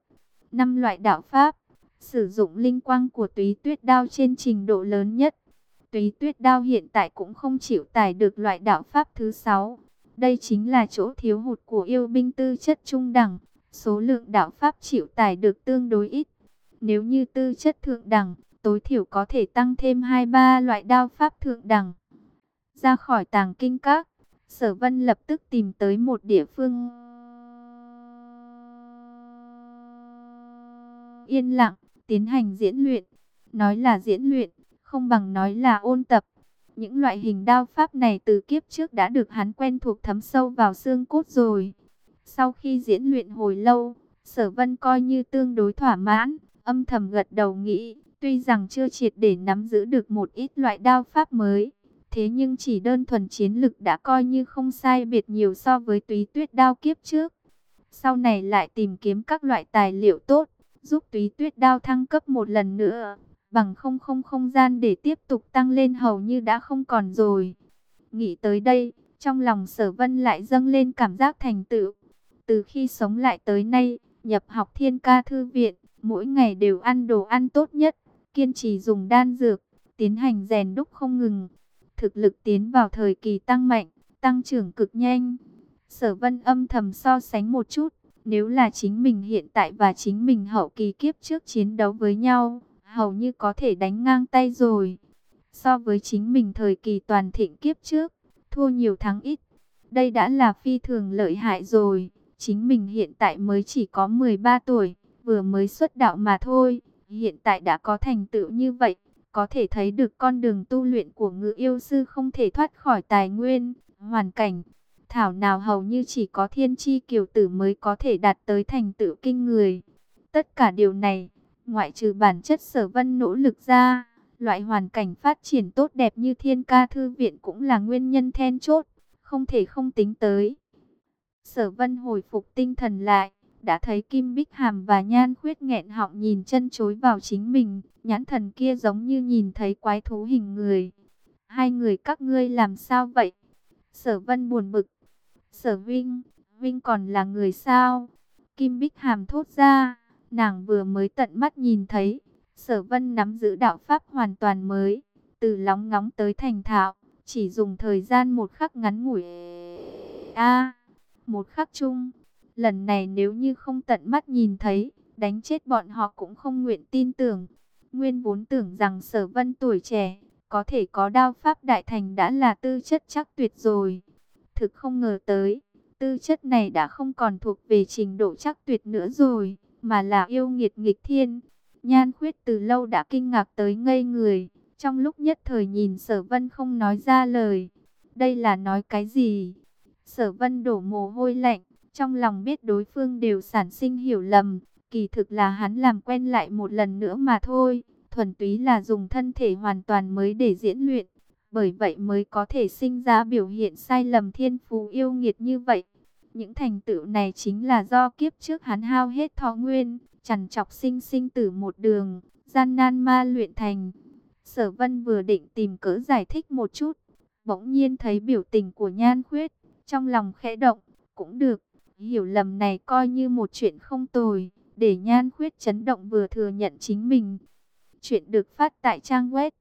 Năm loại đạo pháp, sử dụng linh quang của túy tuyết đao trên trình độ lớn nhất. Túy tuyết đao hiện tại cũng không chịu tải được loại đạo pháp thứ sáu. Đây chính là chỗ thiếu hụt của yêu binh tư chất trung đẳng. Số lượng đạo pháp chịu tải được tương đối ít. Nếu như tư chất thượng đẳng, tối thiểu có thể tăng thêm 2-3 loại đao pháp thượng đẳng. Ra khỏi tàng kinh các, sở vân lập tức tìm tới một địa phương yên lặng, tiến hành diễn luyện. Nói là diễn luyện, không bằng nói là ôn tập. Những loại hình đao pháp này từ kiếp trước đã được hắn quen thuộc thấm sâu vào xương cốt rồi. Sau khi diễn luyện hồi lâu, sở vân coi như tương đối thỏa mãn, âm thầm gật đầu nghĩ, tuy rằng chưa triệt để nắm giữ được một ít loại đao pháp mới, thế nhưng chỉ đơn thuần chiến lực đã coi như không sai biệt nhiều so với túy tuyết đao kiếp trước. Sau này lại tìm kiếm các loại tài liệu tốt, giúp túy tuyết đao thăng cấp một lần nữa. bằng không không không gian để tiếp tục tăng lên hầu như đã không còn rồi. Nghĩ tới đây, trong lòng sở vân lại dâng lên cảm giác thành tựu. Từ khi sống lại tới nay, nhập học thiên ca thư viện, mỗi ngày đều ăn đồ ăn tốt nhất, kiên trì dùng đan dược, tiến hành rèn đúc không ngừng. Thực lực tiến vào thời kỳ tăng mạnh, tăng trưởng cực nhanh. Sở vân âm thầm so sánh một chút, nếu là chính mình hiện tại và chính mình hậu kỳ kiếp trước chiến đấu với nhau, hầu như có thể đánh ngang tay rồi. So với chính mình thời kỳ toàn thịnh kiếp trước, thua nhiều thắng ít. Đây đã là phi thường lợi hại rồi. Chính mình hiện tại mới chỉ có 13 tuổi, vừa mới xuất đạo mà thôi. Hiện tại đã có thành tựu như vậy, có thể thấy được con đường tu luyện của ngự yêu sư không thể thoát khỏi tài nguyên, hoàn cảnh. Thảo nào hầu như chỉ có thiên chi kiều tử mới có thể đạt tới thành tựu kinh người. Tất cả điều này, ngoại trừ bản chất sở vân nỗ lực ra, loại hoàn cảnh phát triển tốt đẹp như thiên ca thư viện cũng là nguyên nhân then chốt, không thể không tính tới. Sở vân hồi phục tinh thần lại, đã thấy Kim Bích Hàm và Nhan Khuyết nghẹn họng nhìn chân chối vào chính mình, nhãn thần kia giống như nhìn thấy quái thú hình người. Hai người các ngươi làm sao vậy? Sở vân buồn bực. Sở Vinh, Vinh còn là người sao? Kim Bích Hàm thốt ra, nàng vừa mới tận mắt nhìn thấy, sở vân nắm giữ đạo pháp hoàn toàn mới, từ lóng ngóng tới thành thạo, chỉ dùng thời gian một khắc ngắn ngủi. A, một khắc chung, lần này nếu như không tận mắt nhìn thấy, đánh chết bọn họ cũng không nguyện tin tưởng. Nguyên vốn tưởng rằng sở vân tuổi trẻ, có thể có đao pháp đại thành đã là tư chất chắc tuyệt rồi. Thực không ngờ tới, tư chất này đã không còn thuộc về trình độ chắc tuyệt nữa rồi, mà là yêu nghiệt nghịch thiên. Nhan khuyết từ lâu đã kinh ngạc tới ngây người, trong lúc nhất thời nhìn sở vân không nói ra lời. Đây là nói cái gì? Sở vân đổ mồ hôi lạnh, trong lòng biết đối phương đều sản sinh hiểu lầm, kỳ thực là hắn làm quen lại một lần nữa mà thôi, thuần túy là dùng thân thể hoàn toàn mới để diễn luyện, bởi vậy mới có thể sinh ra biểu hiện sai lầm thiên phú yêu nghiệt như vậy. Những thành tựu này chính là do kiếp trước hắn hao hết thọ nguyên, chằn chọc sinh sinh tử một đường, gian nan ma luyện thành. Sở vân vừa định tìm cớ giải thích một chút, bỗng nhiên thấy biểu tình của nhan khuyết, trong lòng khẽ động, cũng được, hiểu lầm này coi như một chuyện không tồi, để nhan khuyết chấn động vừa thừa nhận chính mình. Chuyện được phát tại trang web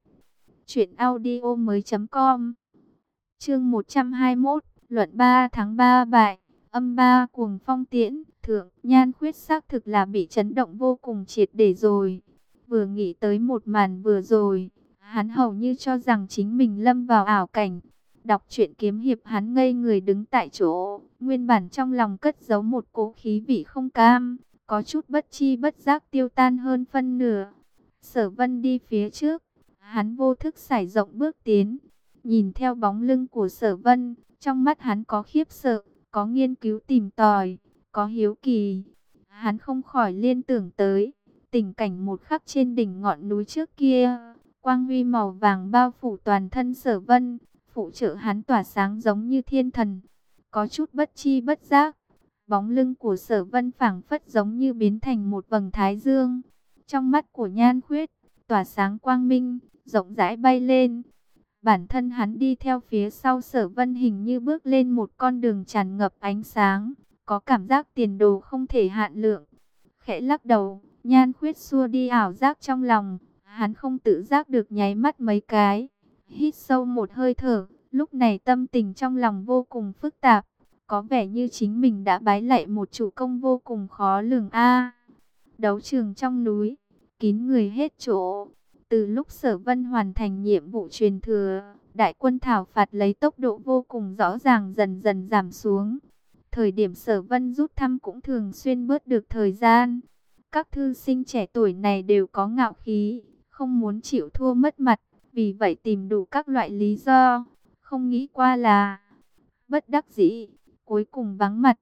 audio mới com Chương 121, luận 3 tháng 3 bài âm 3 cuồng phong tiễn, thượng, nhan khuyết xác thực là bị chấn động vô cùng triệt để rồi. Vừa nghĩ tới một màn vừa rồi, hắn hầu như cho rằng chính mình lâm vào ảo cảnh. Đọc truyện kiếm hiệp hắn ngây người đứng tại chỗ, nguyên bản trong lòng cất giấu một cố khí vị không cam, có chút bất chi bất giác tiêu tan hơn phân nửa. Sở vân đi phía trước, hắn vô thức sải rộng bước tiến, nhìn theo bóng lưng của sở vân, trong mắt hắn có khiếp sợ, có nghiên cứu tìm tòi, có hiếu kỳ. Hắn không khỏi liên tưởng tới, tình cảnh một khắc trên đỉnh ngọn núi trước kia, quang huy màu vàng bao phủ toàn thân sở vân, phụ trợ hắn tỏa sáng giống như thiên thần, có chút bất chi bất giác. Bóng lưng của sở vân phảng phất giống như biến thành một vầng thái dương, trong mắt của nhan khuyết, tỏa sáng quang minh, rộng rãi bay lên. Bản thân hắn đi theo phía sau sở vân hình như bước lên một con đường tràn ngập ánh sáng, có cảm giác tiền đồ không thể hạn lượng. Khẽ lắc đầu, nhan khuyết xua đi ảo giác trong lòng, hắn không tự giác được nháy mắt mấy cái. Hít sâu một hơi thở, lúc này tâm tình trong lòng vô cùng phức tạp, có vẻ như chính mình đã bái lạy một chủ công vô cùng khó lường a. đấu trường trong núi, kín người hết chỗ. Từ lúc Sở Vân hoàn thành nhiệm vụ truyền thừa, đại quân thảo phạt lấy tốc độ vô cùng rõ ràng dần dần giảm xuống. Thời điểm Sở Vân rút thăm cũng thường xuyên bớt được thời gian. Các thư sinh trẻ tuổi này đều có ngạo khí, không muốn chịu thua mất mặt, vì vậy tìm đủ các loại lý do, không nghĩ qua là bất đắc dĩ, cuối cùng vắng mặt.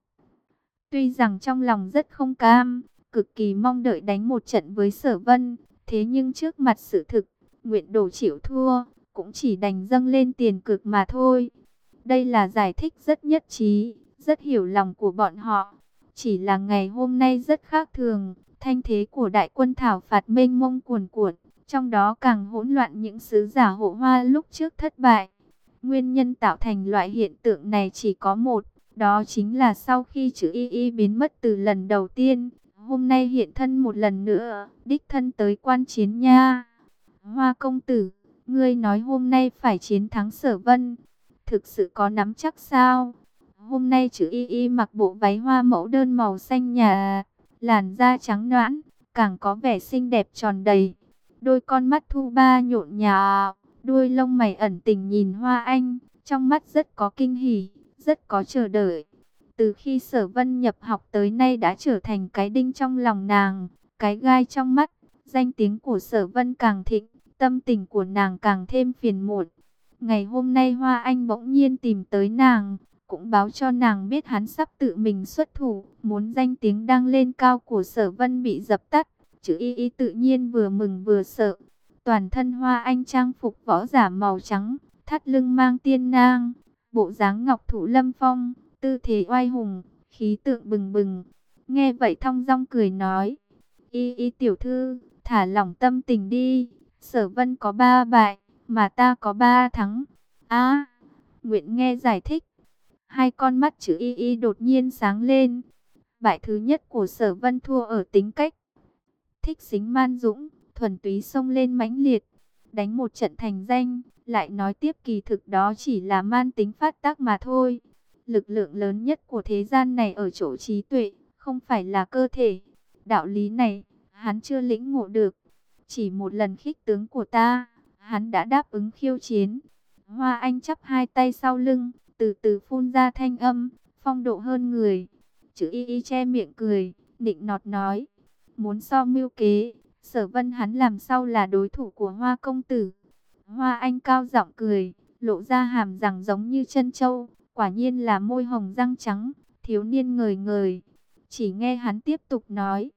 Tuy rằng trong lòng rất không cam, cực kỳ mong đợi đánh một trận với Sở Vân, thế nhưng trước mặt sự thực, nguyện đổ chịu thua, cũng chỉ đành dâng lên tiền cực mà thôi. Đây là giải thích rất nhất trí, rất hiểu lòng của bọn họ. Chỉ là ngày hôm nay rất khác thường, thanh thế của đại quân thảo phạt mênh mông cuồn cuộn, trong đó càng hỗn loạn những sứ giả hộ hoa lúc trước thất bại. Nguyên nhân tạo thành loại hiện tượng này chỉ có một, đó chính là sau khi chữ y y biến mất từ lần đầu tiên, hôm nay hiện thân một lần nữa, đích thân tới quan chiến nha. Hoa công tử, ngươi nói hôm nay phải chiến thắng sở vân, thực sự có nắm chắc sao? Hôm nay chữ y y mặc bộ váy hoa mẫu đơn màu xanh nhà, làn da trắng noãn, càng có vẻ xinh đẹp tròn đầy. Đôi con mắt thu ba nhộn nhạo, đuôi lông mày ẩn tình nhìn hoa anh, trong mắt rất có kinh hỉ, rất có chờ đợi. Từ khi sở vân nhập học tới nay đã trở thành cái đinh trong lòng nàng, cái gai trong mắt, danh tiếng của sở vân càng thịnh, tâm tình của nàng càng thêm phiền muộn. Ngày hôm nay Hoa Anh bỗng nhiên tìm tới nàng, cũng báo cho nàng biết hắn sắp tự mình xuất thủ, muốn danh tiếng đang lên cao của sở vân bị dập tắt. Chữ y y tự nhiên vừa mừng vừa sợ. Toàn thân Hoa Anh trang phục võ giả màu trắng, thắt lưng mang tiên nang, bộ dáng ngọc thủ lâm phong, tư thế oai hùng, khí tượng bừng bừng. Nghe vậy thong dong cười nói, y y tiểu thư, thả lỏng tâm tình đi, sở vân có ba bại, mà ta có ba thắng. a Nguyện nghe giải thích. Hai con mắt chữ y y đột nhiên sáng lên. Bại thứ nhất của sở vân thua ở tính cách. Thích dính man dũng, thuần túy xông lên mãnh liệt. Đánh một trận thành danh, lại nói tiếp kỳ thực đó chỉ là man tính phát tác mà thôi. Lực lượng lớn nhất của thế gian này ở chỗ trí tuệ, không phải là cơ thể. Đạo lý này, hắn chưa lĩnh ngộ được. Chỉ một lần khích tướng của ta, hắn đã đáp ứng khiêu chiến. Hoa Anh chắp hai tay sau lưng, từ từ phun ra thanh âm, phong độ hơn người. Chữ y y che miệng cười, định nọt nói, muốn so mưu kế, sở vân hắn làm sao là đối thủ của hoa công tử. Hoa Anh cao giọng cười, lộ ra hàm răng giống như chân châu, quả nhiên là môi hồng răng trắng, thiếu niên ngời ngời. Chỉ nghe hắn tiếp tục nói,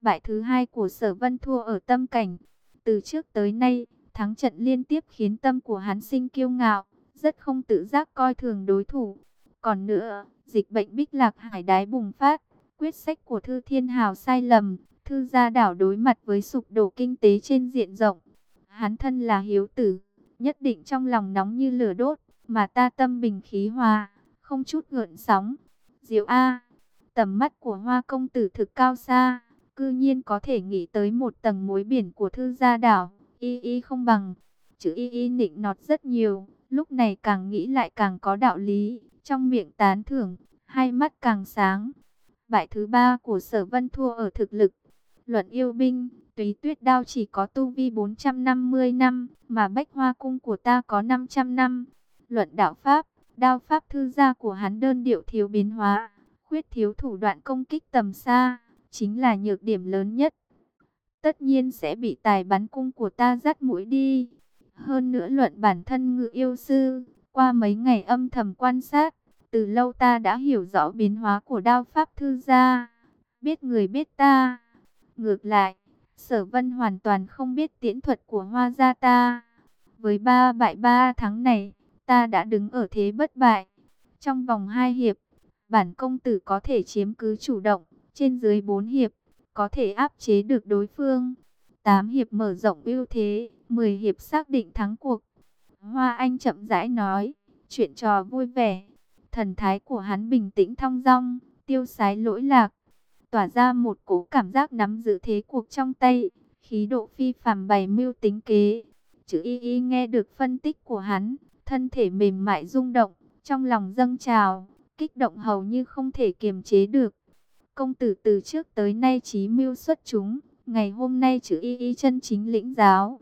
bại thứ hai của sở vân thua ở tâm cảnh. Từ trước tới nay, thắng trận liên tiếp khiến tâm của hắn sinh kiêu ngạo, rất không tự giác coi thường đối thủ. Còn nữa, dịch bệnh bích lạc hải đái bùng phát, quyết sách của Thư Thiên Hào sai lầm, Thư gia đảo đối mặt với sụp đổ kinh tế trên diện rộng. Hắn thân là hiếu tử, nhất định trong lòng nóng như lửa đốt, mà ta tâm bình khí hòa, không chút gợn sóng. Diệu A, tầm mắt của hoa công tử thực cao xa, cư nhiên có thể nghĩ tới một tầng mối biển của thư gia đảo, y y không bằng. Chữ y y nịnh nọt rất nhiều, lúc này càng nghĩ lại càng có đạo lý, trong miệng tán thưởng, hai mắt càng sáng. Bại thứ ba của sở vân thua ở thực lực. Luận yêu binh, túy tuyết đao chỉ có tu vi 450 năm, mà bách hoa cung của ta có 500 năm. Luận đạo pháp, đao pháp thư gia của hắn đơn điệu thiếu biến hóa, khuyết thiếu thủ đoạn công kích tầm xa, chính là nhược điểm lớn nhất. Tất nhiên sẽ bị tài bắn cung của ta dắt mũi đi. Hơn nữa luận bản thân ngự yêu sư, qua mấy ngày âm thầm quan sát, từ lâu ta đã hiểu rõ biến hóa của đao pháp thư gia, biết người biết ta. Ngược lại, sở vân hoàn toàn không biết tiễn thuật của hoa gia ta. Với ba bại ba tháng này, ta đã đứng ở thế bất bại. Trong vòng hai hiệp, bản công tử có thể chiếm cứ chủ động, trên dưới bốn hiệp, có thể áp chế được đối phương. Tám hiệp mở rộng ưu thế, 10 hiệp xác định thắng cuộc. Hoa Anh chậm rãi nói, chuyện trò vui vẻ. Thần thái của hắn bình tĩnh thong dong, tiêu sái lỗi lạc. Tỏa ra một cỗ cảm giác nắm giữ thế cuộc trong tay, khí độ phi phàm bày mưu tính kế. Chữ y y nghe được phân tích của hắn, thân thể mềm mại rung động, trong lòng dâng trào, kích động hầu như không thể kiềm chế được. Công tử từ trước tới nay trí mưu xuất chúng, ngày hôm nay chữ y y chân chính lĩnh giáo.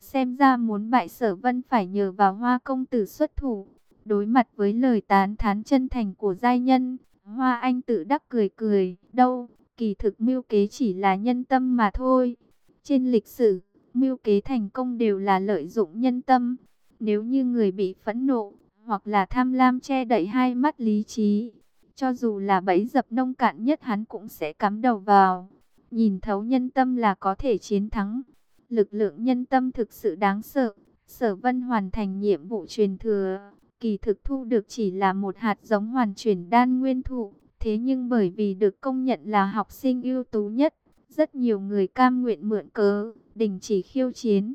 Xem ra muốn bại sở vân phải nhờ vào hoa công tử xuất thủ. Đối mặt với lời tán thán chân thành của giai nhân, hoa anh tự đắc cười cười, đâu, kỳ thực mưu kế chỉ là nhân tâm mà thôi. Trên lịch sử, mưu kế thành công đều là lợi dụng nhân tâm. Nếu như người bị phẫn nộ, hoặc là tham lam che đậy hai mắt lý trí, cho dù là bẫy dập nông cạn nhất hắn cũng sẽ cắm đầu vào. Nhìn thấu nhân tâm là có thể chiến thắng. Lực lượng nhân tâm thực sự đáng sợ. Sở vân hoàn thành nhiệm vụ truyền thừa. Kỳ thực thu được chỉ là một hạt giống hoàn chuyển đan nguyên thụ. Thế nhưng bởi vì được công nhận là học sinh ưu tú nhất, rất nhiều người cam nguyện mượn cớ, đình chỉ khiêu chiến.